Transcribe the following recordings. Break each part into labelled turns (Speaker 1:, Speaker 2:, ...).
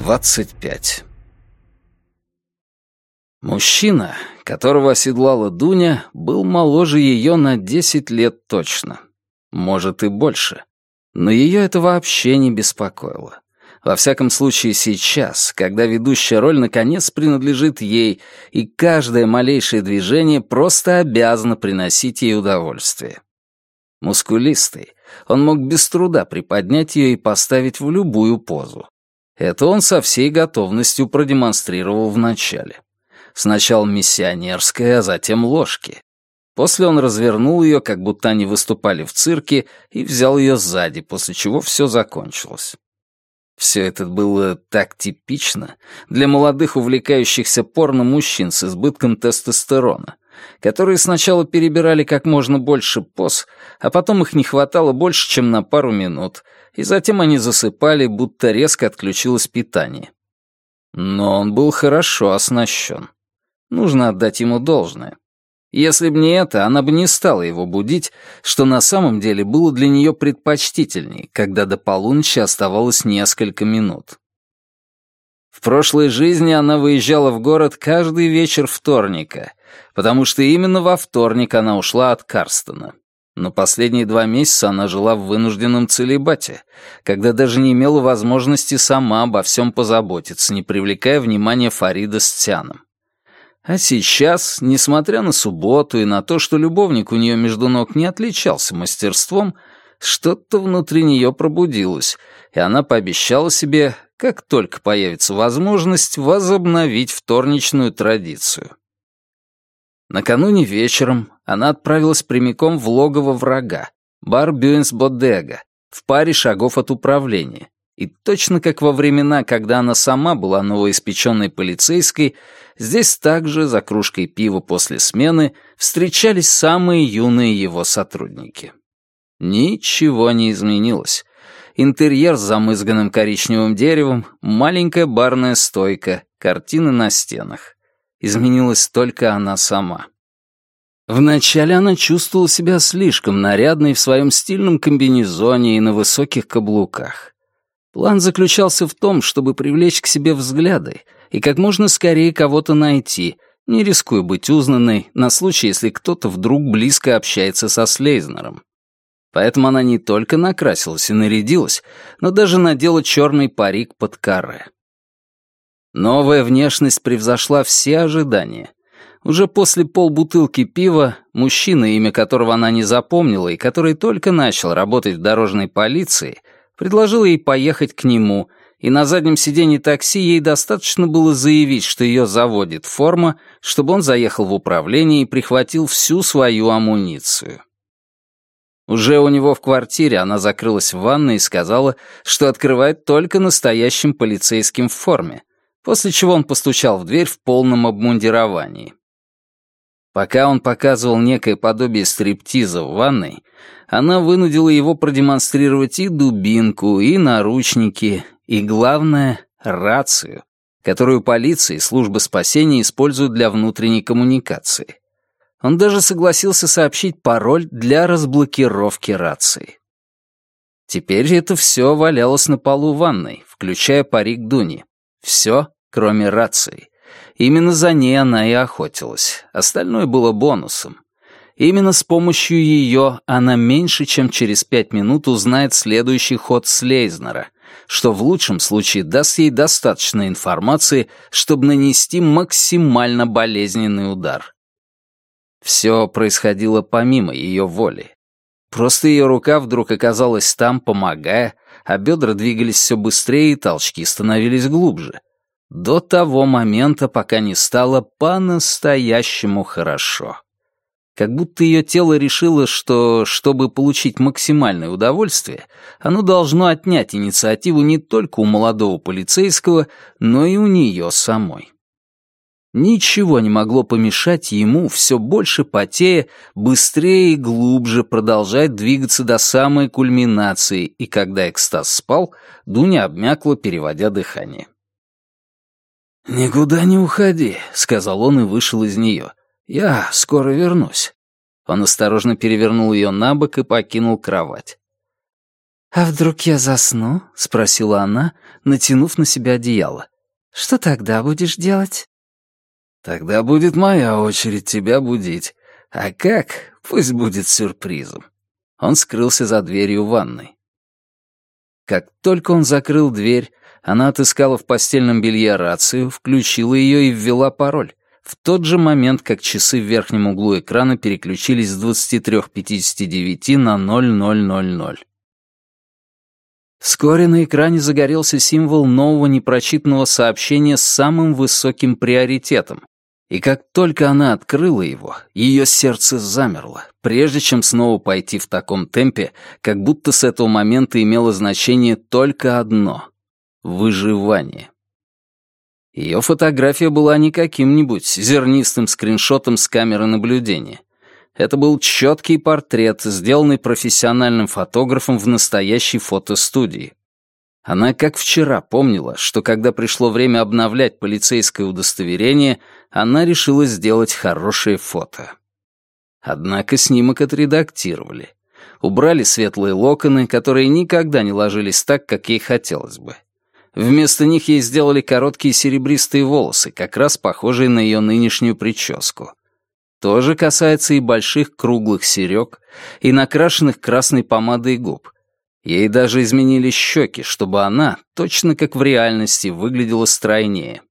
Speaker 1: 25. Мужчина, которого оседлала Дуня, был моложе ее на 10 лет точно. Может и больше. Но ее это вообще не беспокоило. Во всяком случае сейчас, когда ведущая роль наконец принадлежит ей, и каждое малейшее движение просто обязано приносить ей удовольствие. Мускулистый, он мог без труда приподнять ее и поставить в любую позу. Это он со всей готовностью продемонстрировал вначале. Сначала миссионерское, а затем ложки. После он развернул ее, как будто они выступали в цирке, и взял ее сзади, после чего все закончилось. Все это было так типично для молодых увлекающихся порно мужчин с избытком тестостерона, которые сначала перебирали как можно больше поз, а потом их не хватало больше, чем на пару минут — и затем они засыпали, будто резко отключилось питание. Но он был хорошо оснащен. Нужно отдать ему должное. Если бы не это, она бы не стала его будить, что на самом деле было для нее предпочтительней, когда до полуночи оставалось несколько минут. В прошлой жизни она выезжала в город каждый вечер вторника, потому что именно во вторник она ушла от Карстона. Но последние два месяца она жила в вынужденном целебате, когда даже не имела возможности сама обо всем позаботиться, не привлекая внимания Фарида с Тяном. А сейчас, несмотря на субботу и на то, что любовник у нее между ног не отличался мастерством, что-то внутри нее пробудилось, и она пообещала себе, как только появится возможность, возобновить вторничную традицию. Накануне вечером она отправилась прямиком в логово врага, бар Бюэнс Бодега, в паре шагов от управления. И точно как во времена, когда она сама была новоиспеченной полицейской, здесь также за кружкой пива после смены встречались самые юные его сотрудники. Ничего не изменилось. Интерьер с замызганным коричневым деревом, маленькая барная стойка, картины на стенах. Изменилась только она сама. Вначале она чувствовала себя слишком нарядной в своем стильном комбинезоне и на высоких каблуках. План заключался в том, чтобы привлечь к себе взгляды и как можно скорее кого-то найти, не рискуя быть узнанной на случай, если кто-то вдруг близко общается со Слейзнером. Поэтому она не только накрасилась и нарядилась, но даже надела черный парик под каре. Новая внешность превзошла все ожидания. Уже после полбутылки пива мужчина, имя которого она не запомнила и который только начал работать в дорожной полиции, предложил ей поехать к нему, и на заднем сиденье такси ей достаточно было заявить, что ее заводит форма, чтобы он заехал в управление и прихватил всю свою амуницию. Уже у него в квартире она закрылась в ванной и сказала, что открывает только настоящим полицейским в форме, после чего он постучал в дверь в полном обмундировании. Пока он показывал некое подобие стриптиза в ванной, она вынудила его продемонстрировать и дубинку, и наручники, и, главное, рацию, которую полиция и служба спасения используют для внутренней коммуникации. Он даже согласился сообщить пароль для разблокировки рации. Теперь это все валялось на полу ванной, включая парик Дуни. Все, кроме рации. Именно за ней она и охотилась. Остальное было бонусом. Именно с помощью ее она меньше, чем через пять минут узнает следующий ход Слейзнера, что в лучшем случае даст ей достаточно информации, чтобы нанести максимально болезненный удар. Все происходило помимо ее воли. Просто ее рука вдруг оказалась там, помогая, а бедра двигались все быстрее и толчки становились глубже. До того момента, пока не стало по-настоящему хорошо. Как будто ее тело решило, что, чтобы получить максимальное удовольствие, оно должно отнять инициативу не только у молодого полицейского, но и у нее самой. Ничего не могло помешать ему, все больше потея, быстрее и глубже продолжать двигаться до самой кульминации, и когда экстаз спал, Дуня обмякла, переводя дыхание. «Никуда не уходи», — сказал он и вышел из нее. «Я скоро вернусь». Он осторожно перевернул ее на бок и покинул кровать.
Speaker 2: «А вдруг я засну?» — спросила она, натянув на себя одеяло. «Что тогда будешь делать?»
Speaker 1: «Тогда будет моя очередь тебя будить. А как? Пусть будет сюрпризом». Он скрылся за дверью ванной. Как только он закрыл дверь, она отыскала в постельном белье рацию, включила ее и ввела пароль. В тот же момент, как часы в верхнем углу экрана переключились с 23.59 на 0000. Вскоре на экране загорелся символ нового непрочитанного сообщения с самым высоким приоритетом. И как только она открыла его, ее сердце замерло, прежде чем снова пойти в таком темпе, как будто с этого момента имело значение только одно — выживание. Ее фотография была не каким-нибудь зернистым скриншотом с камеры наблюдения. Это был четкий портрет, сделанный профессиональным фотографом в настоящей фотостудии. Она как вчера помнила, что когда пришло время обновлять полицейское удостоверение, она решила сделать хорошее фото. Однако снимок отредактировали. Убрали светлые локоны, которые никогда не ложились так, как ей хотелось бы. Вместо них ей сделали короткие серебристые волосы, как раз похожие на ее нынешнюю прическу. То же касается и больших круглых серег, и накрашенных красной помадой губ. Ей даже изменили щеки, чтобы она, точно как в реальности, выглядела стройнее.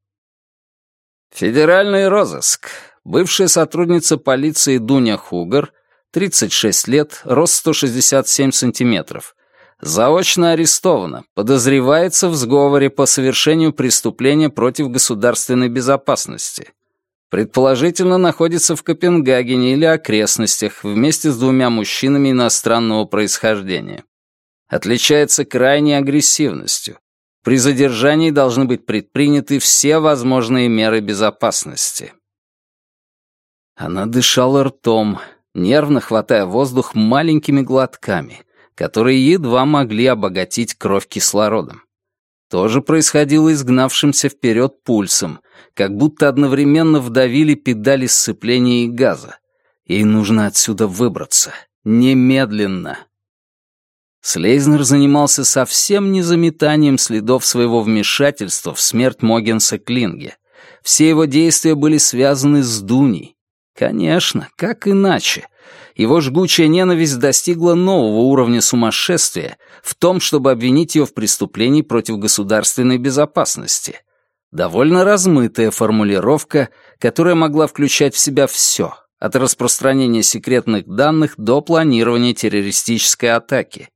Speaker 1: Федеральный розыск. Бывшая сотрудница полиции Дуня Хугар, 36 лет, рост 167 сантиметров. Заочно арестована, подозревается в сговоре по совершению преступления против государственной безопасности. Предположительно, находится в Копенгагене или окрестностях вместе с двумя мужчинами иностранного происхождения. Отличается крайней агрессивностью. При задержании должны быть предприняты все возможные меры безопасности. Она дышала ртом, нервно хватая воздух маленькими глотками, которые едва могли обогатить кровь кислородом. То же происходило и с гнавшимся вперед пульсом, как будто одновременно вдавили педали сцепления и газа. Ей нужно отсюда выбраться. Немедленно. Слейзнер занимался совсем не заметанием следов своего вмешательства в смерть Могенса Клинге. Все его действия были связаны с Дуней. Конечно, как иначе? Его жгучая ненависть достигла нового уровня сумасшествия в том, чтобы обвинить ее в преступлении против государственной безопасности. Довольно размытая формулировка, которая могла включать в себя все, от распространения секретных данных до планирования террористической атаки.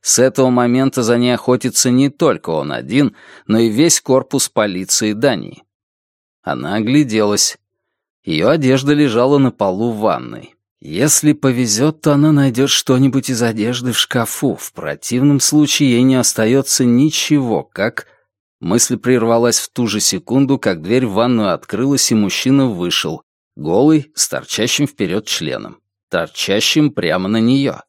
Speaker 1: С этого момента за ней охотится не только он один, но и весь корпус полиции Дании. Она огляделась. Ее одежда лежала на полу в ванной. Если повезет, то она найдет что-нибудь из одежды в шкафу. В противном случае ей не остается ничего, как... Мысль прервалась в ту же секунду, как дверь в ванную открылась, и мужчина вышел, голый, с торчащим вперед членом, торчащим прямо на нее.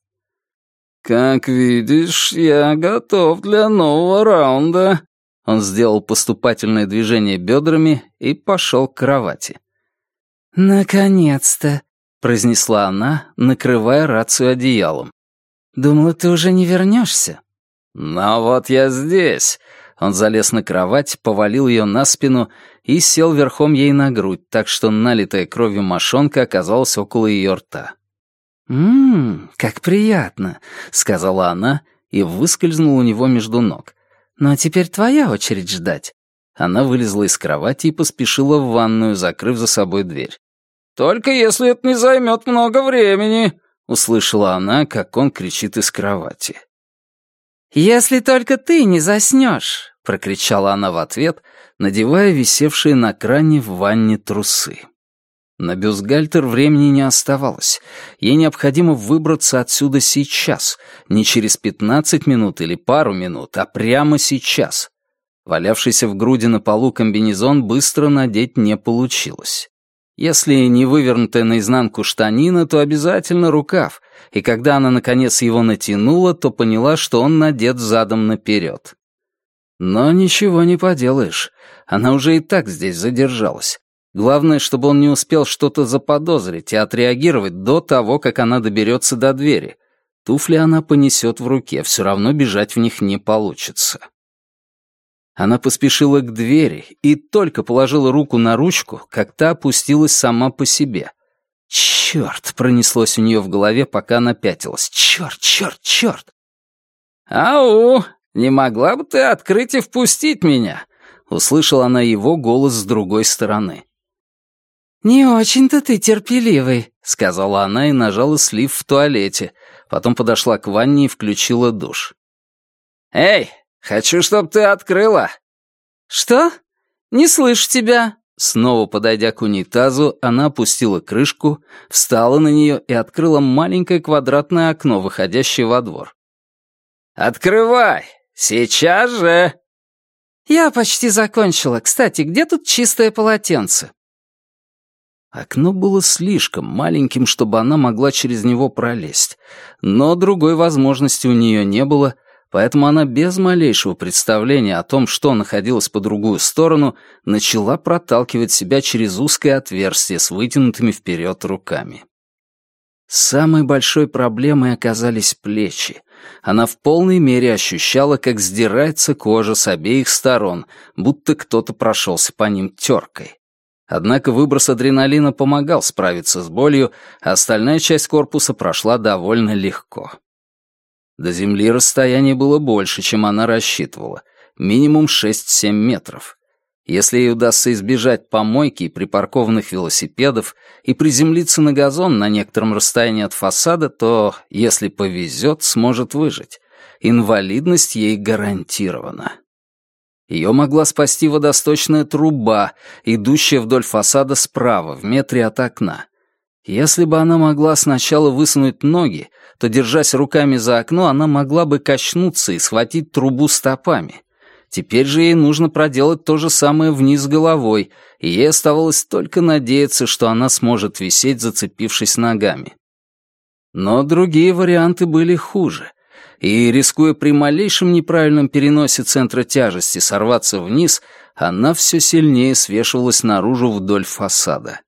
Speaker 1: «Как видишь, я готов для нового раунда». Он сделал поступательное движение бедрами и пошел к кровати.
Speaker 2: «Наконец-то», — произнесла она, накрывая рацию одеялом. «Думала, ты уже не вернешься».
Speaker 1: «Но вот я здесь». Он залез на кровать, повалил ее на спину и сел верхом ей на грудь, так что налитая кровью мошонка оказалась около ее рта.
Speaker 2: «Ммм, как приятно», — сказала она и выскользнула у него между ног. «Но теперь твоя очередь ждать».
Speaker 1: Она вылезла из кровати и поспешила в ванную, закрыв за собой дверь. «Только если это не займет много времени», — услышала она, как он кричит из кровати.
Speaker 2: «Если только ты не заснешь», — прокричала она в ответ, надевая висевшие на кране в ванне трусы.
Speaker 1: На бюстгальтер времени не оставалось. Ей необходимо выбраться отсюда сейчас, не через пятнадцать минут или пару минут, а прямо сейчас. Валявшийся в груди на полу комбинезон быстро надеть не получилось. Если не вывернутая наизнанку штанина, то обязательно рукав, и когда она, наконец, его натянула, то поняла, что он надет задом наперед. Но ничего не поделаешь, она уже и так здесь задержалась. Главное, чтобы он не успел что-то заподозрить и отреагировать до того, как она доберется до двери. Туфли она понесет в руке, все равно бежать в них не получится. Она поспешила к двери и только положила руку на ручку, как та опустилась сама по себе. «Черт!» — пронеслось у нее в голове, пока она пятилась. «Черт, черт, черт!» «Ау! Не могла бы ты открыть и впустить меня?» — услышала она его голос с другой стороны.
Speaker 2: «Не очень-то ты терпеливый», —
Speaker 1: сказала она и нажала слив в туалете, потом подошла к ванне и включила душ. «Эй, хочу, чтоб ты открыла!»
Speaker 2: «Что? Не слышу тебя!»
Speaker 1: Снова подойдя к унитазу, она опустила крышку, встала на нее и открыла маленькое квадратное окно, выходящее во двор. «Открывай! Сейчас же!»
Speaker 2: «Я почти закончила. Кстати, где тут чистое полотенце?»
Speaker 1: Окно было слишком маленьким, чтобы она могла через него пролезть, но другой возможности у нее не было — поэтому она без малейшего представления о том, что находилось по другую сторону, начала проталкивать себя через узкое отверстие с вытянутыми вперед руками. Самой большой проблемой оказались плечи. Она в полной мере ощущала, как сдирается кожа с обеих сторон, будто кто-то прошелся по ним теркой. Однако выброс адреналина помогал справиться с болью, а остальная часть корпуса прошла довольно легко. До земли расстояние было больше, чем она рассчитывала. Минимум 6-7 метров. Если ей удастся избежать помойки и припаркованных велосипедов и приземлиться на газон на некотором расстоянии от фасада, то, если повезет, сможет выжить. Инвалидность ей гарантирована. Ее могла спасти водосточная труба, идущая вдоль фасада справа, в метре от окна. Если бы она могла сначала высунуть ноги, то, держась руками за окно, она могла бы качнуться и схватить трубу стопами. Теперь же ей нужно проделать то же самое вниз головой, и ей оставалось только надеяться, что она сможет висеть, зацепившись ногами. Но другие варианты были хуже, и, рискуя при малейшем неправильном переносе центра тяжести сорваться вниз, она все сильнее свешивалась наружу вдоль фасада.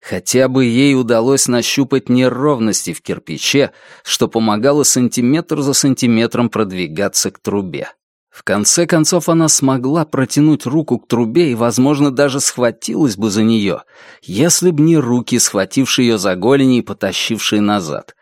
Speaker 1: Хотя бы ей удалось нащупать неровности в кирпиче, что помогало сантиметр за сантиметром продвигаться к трубе. В конце концов она смогла протянуть руку к трубе и, возможно, даже схватилась бы за нее, если б не руки, схватившие ее за голени и потащившие назад.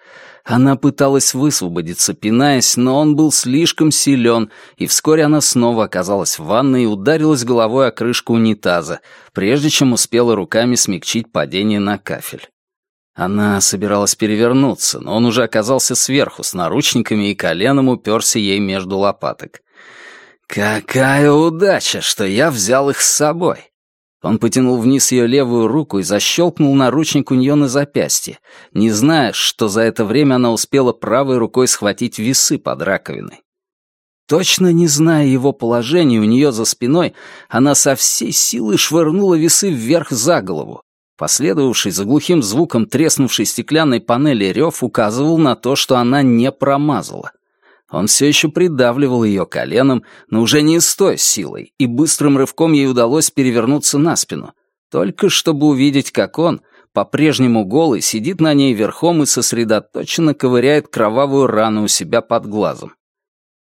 Speaker 1: Она пыталась высвободиться, пинаясь, но он был слишком силен, и вскоре она снова оказалась в ванной и ударилась головой о крышку унитаза, прежде чем успела руками смягчить падение на кафель. Она собиралась перевернуться, но он уже оказался сверху, с наручниками и коленом уперся ей между лопаток. «Какая удача, что я взял их с собой!» Он потянул вниз ее левую руку и защелкнул наручник у нее на запястье, не зная, что за это время она успела правой рукой схватить весы под раковиной. Точно не зная его положения у нее за спиной, она со всей силы швырнула весы вверх за голову. Последовавший за глухим звуком треснувшей стеклянной панели рев указывал на то, что она не промазала. Он все еще придавливал ее коленом, но уже не с той силой, и быстрым рывком ей удалось перевернуться на спину, только чтобы увидеть, как он, по-прежнему голый, сидит на ней верхом и сосредоточенно ковыряет кровавую рану у себя под глазом.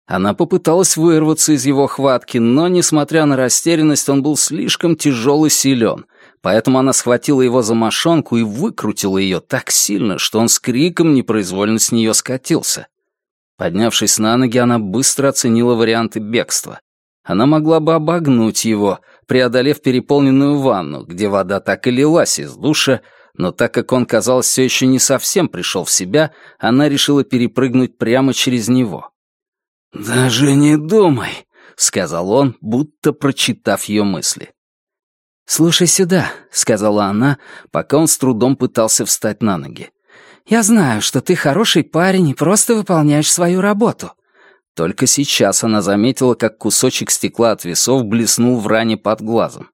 Speaker 1: Она попыталась вырваться из его хватки, но, несмотря на растерянность, он был слишком тяжел и силен, поэтому она схватила его за мошонку и выкрутила ее так сильно, что он с криком непроизвольно с нее скатился. Поднявшись на ноги, она быстро оценила варианты бегства. Она могла бы обогнуть его, преодолев переполненную ванну, где вода так и лилась из душа, но так как он, казалось, все еще не совсем пришел в себя, она решила перепрыгнуть прямо через него. «Даже не думай», — сказал он, будто прочитав ее мысли.
Speaker 2: «Слушай сюда», — сказала она, пока он с трудом пытался встать на ноги. Я знаю, что ты хороший парень и просто выполняешь свою работу».
Speaker 1: Только сейчас она заметила, как кусочек стекла от весов блеснул в ране под глазом.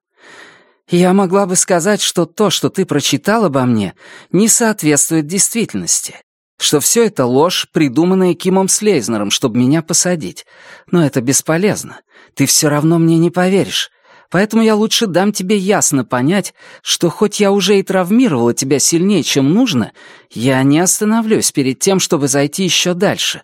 Speaker 2: «Я могла бы сказать, что то, что ты прочитал обо мне, не соответствует действительности, что все это ложь, придуманная Кимом Слейзнером, чтобы меня посадить. Но это бесполезно. Ты все равно мне не поверишь. Поэтому я лучше дам тебе ясно понять, что хоть я уже и травмировала тебя сильнее, чем нужно, я не остановлюсь перед тем, чтобы зайти еще дальше».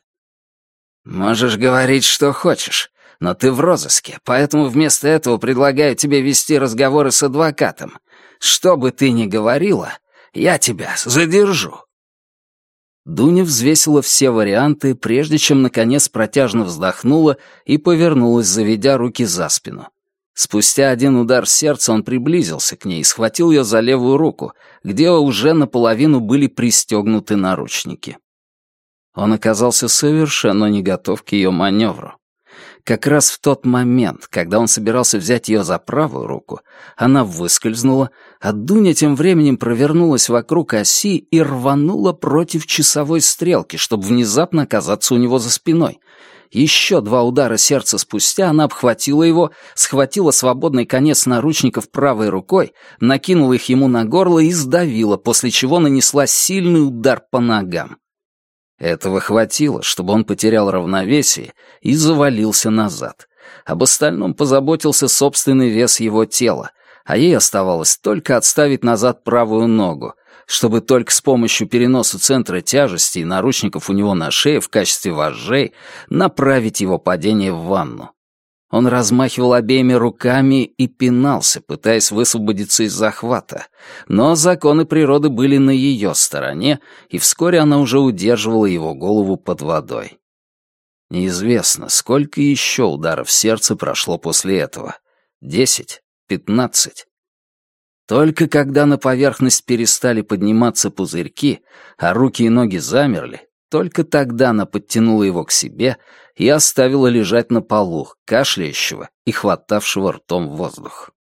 Speaker 1: «Можешь говорить, что хочешь, но ты в розыске, поэтому вместо этого предлагаю тебе вести разговоры с адвокатом. Что бы ты ни говорила, я тебя задержу».
Speaker 2: Дуня взвесила все варианты, прежде чем, наконец, протяжно вздохнула и повернулась, заведя руки за спину. Спустя один удар сердца он приблизился к ней и схватил ее за левую руку, где уже наполовину были пристегнуты наручники. Он оказался совершенно не готов к ее маневру. Как раз в тот момент, когда он собирался взять ее за правую руку, она выскользнула, а Дуня тем временем провернулась вокруг оси и рванула против часовой стрелки, чтобы внезапно оказаться у него за спиной. Еще два удара сердца спустя она обхватила его, схватила свободный конец наручников правой рукой, накинула их ему на горло и сдавила, после чего нанесла сильный удар по ногам. Этого хватило, чтобы он потерял равновесие и завалился назад. Об остальном позаботился собственный вес его тела, а ей оставалось только отставить назад правую ногу, чтобы только с помощью переноса центра тяжести и наручников у него на шее в качестве вожжей направить его падение в ванну. Он размахивал обеими руками и пинался, пытаясь высвободиться из захвата. Но законы природы были на ее стороне, и вскоре она уже удерживала его голову под водой. Неизвестно, сколько еще ударов сердца прошло после этого. Десять? Пятнадцать? Только когда на поверхность перестали подниматься пузырьки, а руки и ноги замерли, только тогда она подтянула его к себе и оставила лежать на полу, кашляющего и хватавшего ртом воздух.